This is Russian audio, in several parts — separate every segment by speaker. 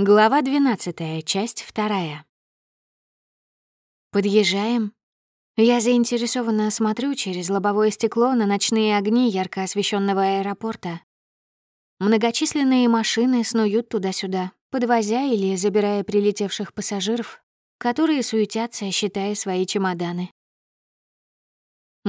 Speaker 1: Глава 12, часть 2. Подъезжаем. Я заинтересованно смотрю через лобовое стекло на ночные огни ярко освещенного аэропорта. Многочисленные машины снуют туда-сюда, подвозя или забирая прилетевших пассажиров, которые суетятся, считая свои чемоданы.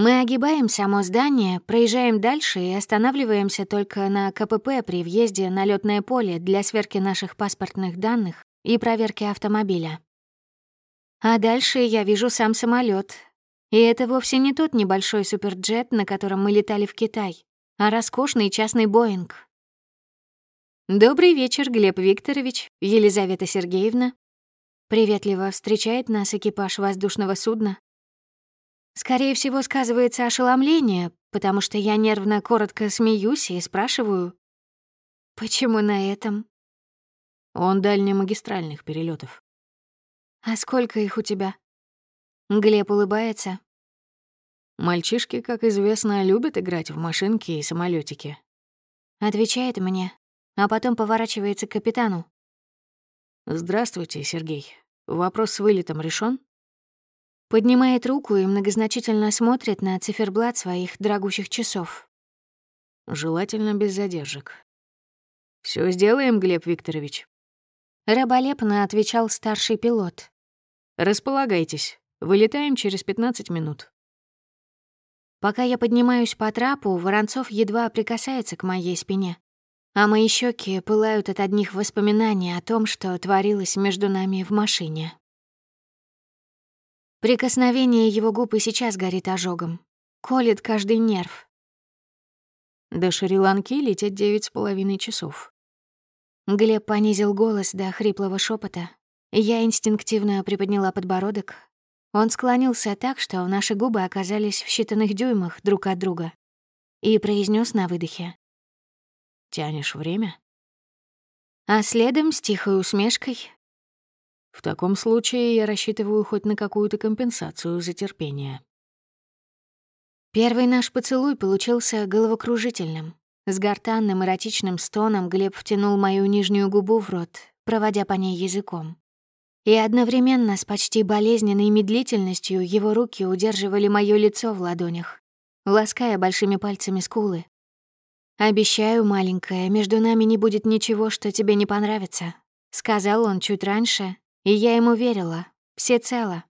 Speaker 1: Мы огибаем само здание, проезжаем дальше и останавливаемся только на КПП при въезде на лётное поле для сверки наших паспортных данных и проверки автомобиля. А дальше я вижу сам самолет, И это вовсе не тот небольшой суперджет, на котором мы летали в Китай, а роскошный частный Боинг. «Добрый вечер, Глеб Викторович, Елизавета Сергеевна». Приветливо встречает нас экипаж воздушного судна, Скорее всего, сказывается ошеломление, потому что я нервно коротко смеюсь и спрашиваю, «Почему на этом?»
Speaker 2: Он дальнемагистральных перелетов.
Speaker 1: «А сколько их у тебя?» Глеб улыбается.
Speaker 2: «Мальчишки, как известно, любят играть в машинки и самолетики.
Speaker 1: Отвечает мне, а потом поворачивается к капитану.
Speaker 2: «Здравствуйте, Сергей. Вопрос с вылетом решен?
Speaker 1: Поднимает руку и многозначительно смотрит на циферблат своих дорогущих часов.
Speaker 2: Желательно без задержек. Все сделаем, Глеб Викторович.
Speaker 1: Раболепно отвечал старший пилот.
Speaker 2: Располагайтесь. Вылетаем через 15 минут.
Speaker 1: Пока я поднимаюсь по трапу, Воронцов едва прикасается к моей спине, а мои щеки пылают от одних воспоминаний о том, что творилось между нами в машине. Прикосновение его губ и сейчас горит ожогом. Колет каждый нерв.
Speaker 2: До Шри-Ланки лететь девять с половиной часов.
Speaker 1: Глеб понизил голос до хриплого шепота. Я инстинктивно приподняла подбородок. Он склонился так, что наши губы оказались в считанных дюймах друг от друга. И произнес на выдохе.
Speaker 2: «Тянешь время?»
Speaker 1: А следом с тихой усмешкой
Speaker 2: в таком случае я рассчитываю хоть на какую-то компенсацию за терпение.
Speaker 1: Первый наш поцелуй получился головокружительным. С гортанным эротичным стоном Глеб втянул мою нижнюю губу в рот, проводя по ней языком. И одновременно с почти болезненной медлительностью его руки удерживали моё лицо в ладонях, лаская большими пальцами скулы. «Обещаю, маленькая, между нами не будет ничего, что тебе не понравится», — сказал он чуть раньше, и я ему верила, всецело.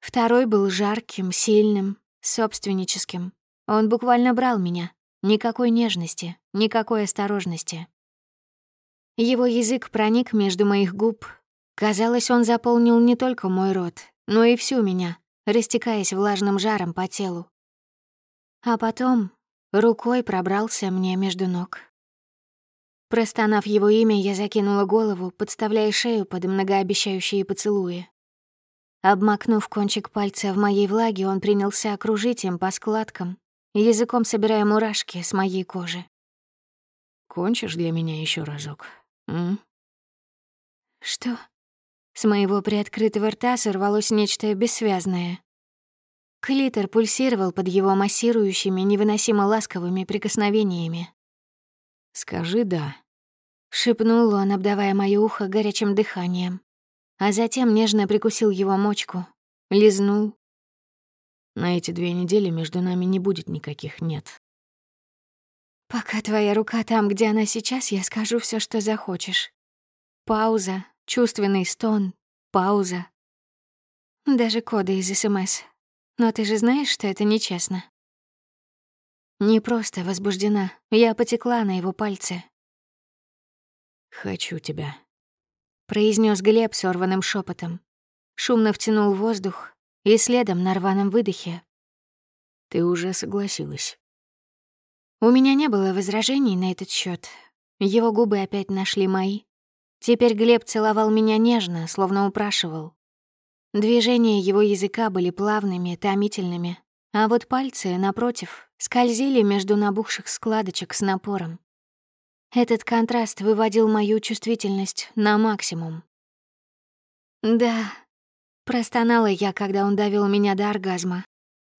Speaker 1: Второй был жарким, сильным, собственническим. Он буквально брал меня. Никакой нежности, никакой осторожности. Его язык проник между моих губ. Казалось, он заполнил не только мой рот, но и всю меня, растекаясь влажным жаром по телу. А потом рукой пробрался мне между ног. Простонав его имя, я закинула голову, подставляя шею под многообещающие поцелуи. Обмакнув кончик пальца в моей влаге, он принялся окружить им по складкам, языком собирая мурашки с моей кожи.
Speaker 2: «Кончишь для меня еще разок, м?»
Speaker 1: «Что?» С моего приоткрытого рта сорвалось нечто бессвязное. Клитор пульсировал под его массирующими, невыносимо ласковыми прикосновениями.
Speaker 2: «Скажи «да», —
Speaker 1: шепнул он, обдавая моё ухо горячим дыханием. А затем нежно прикусил его мочку, лизнул.
Speaker 2: «На эти две недели между нами не будет никаких «нет».
Speaker 1: «Пока твоя рука там, где она сейчас, я скажу все, что захочешь». Пауза, чувственный стон, пауза. Даже коды из СМС. Но ты же знаешь, что это нечестно. Не просто возбуждена, я потекла на его пальцы.
Speaker 2: «Хочу тебя», —
Speaker 1: произнес Глеб сорванным шепотом. Шумно втянул воздух и следом на рваном выдохе.
Speaker 2: «Ты уже согласилась».
Speaker 1: У меня не было возражений на этот счет. Его губы опять нашли мои. Теперь Глеб целовал меня нежно, словно упрашивал. Движения его языка были плавными, томительными, а вот пальцы, напротив, скользили между набухших складочек с напором. Этот контраст выводил мою чувствительность на максимум. «Да», — простонала я, когда он довел меня до оргазма.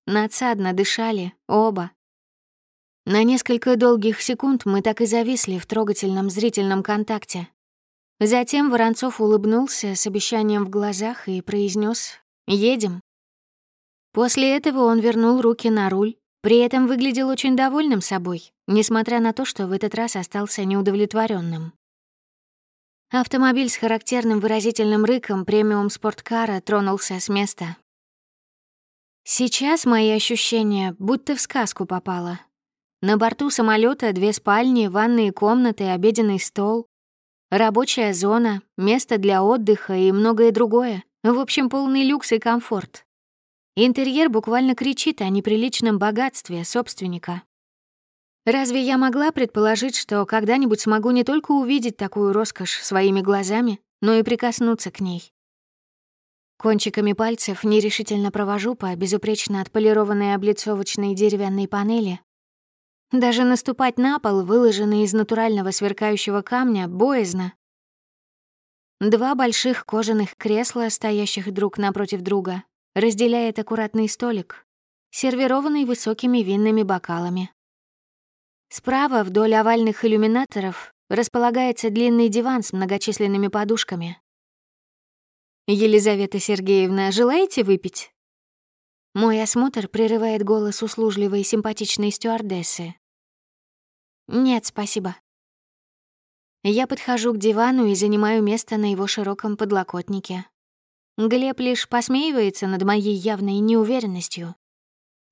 Speaker 1: Надсадно дышали оба. На несколько долгих секунд мы так и зависли в трогательном зрительном контакте. Затем Воронцов улыбнулся с обещанием в глазах и произнес: «Едем». После этого он вернул руки на руль, при этом выглядел очень довольным собой, несмотря на то, что в этот раз остался неудовлетворенным. Автомобиль с характерным выразительным рыком премиум спорткара тронулся с места. Сейчас мои ощущения будто в сказку попало. На борту самолета две спальни, ванные комнаты, обеденный стол, рабочая зона, место для отдыха и многое другое. В общем, полный люкс и комфорт. Интерьер буквально кричит о неприличном богатстве собственника. Разве я могла предположить, что когда-нибудь смогу не только увидеть такую роскошь своими глазами, но и прикоснуться к ней? Кончиками пальцев нерешительно провожу по безупречно отполированной облицовочной деревянной панели. Даже наступать на пол, выложенный из натурального сверкающего камня, боязно. Два больших кожаных кресла, стоящих друг напротив друга, разделяет аккуратный столик, сервированный высокими винными бокалами. Справа, вдоль овальных иллюминаторов, располагается длинный диван с многочисленными подушками. «Елизавета Сергеевна, желаете выпить?» Мой осмотр прерывает голос услужливой и симпатичной стюардессы. «Нет, спасибо». Я подхожу к дивану и занимаю место на его широком подлокотнике. Глеб лишь посмеивается над моей явной неуверенностью.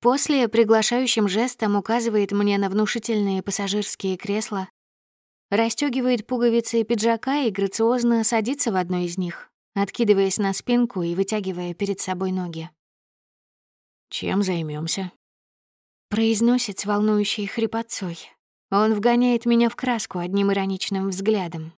Speaker 1: После приглашающим жестом указывает мне на внушительные пассажирские кресла, расстёгивает пуговицы пиджака и грациозно садится в одно из них, откидываясь на спинку и вытягивая перед собой ноги.
Speaker 2: «Чем займемся?
Speaker 1: произносит с волнующей хрипотцой. Он вгоняет меня в краску одним ироничным взглядом.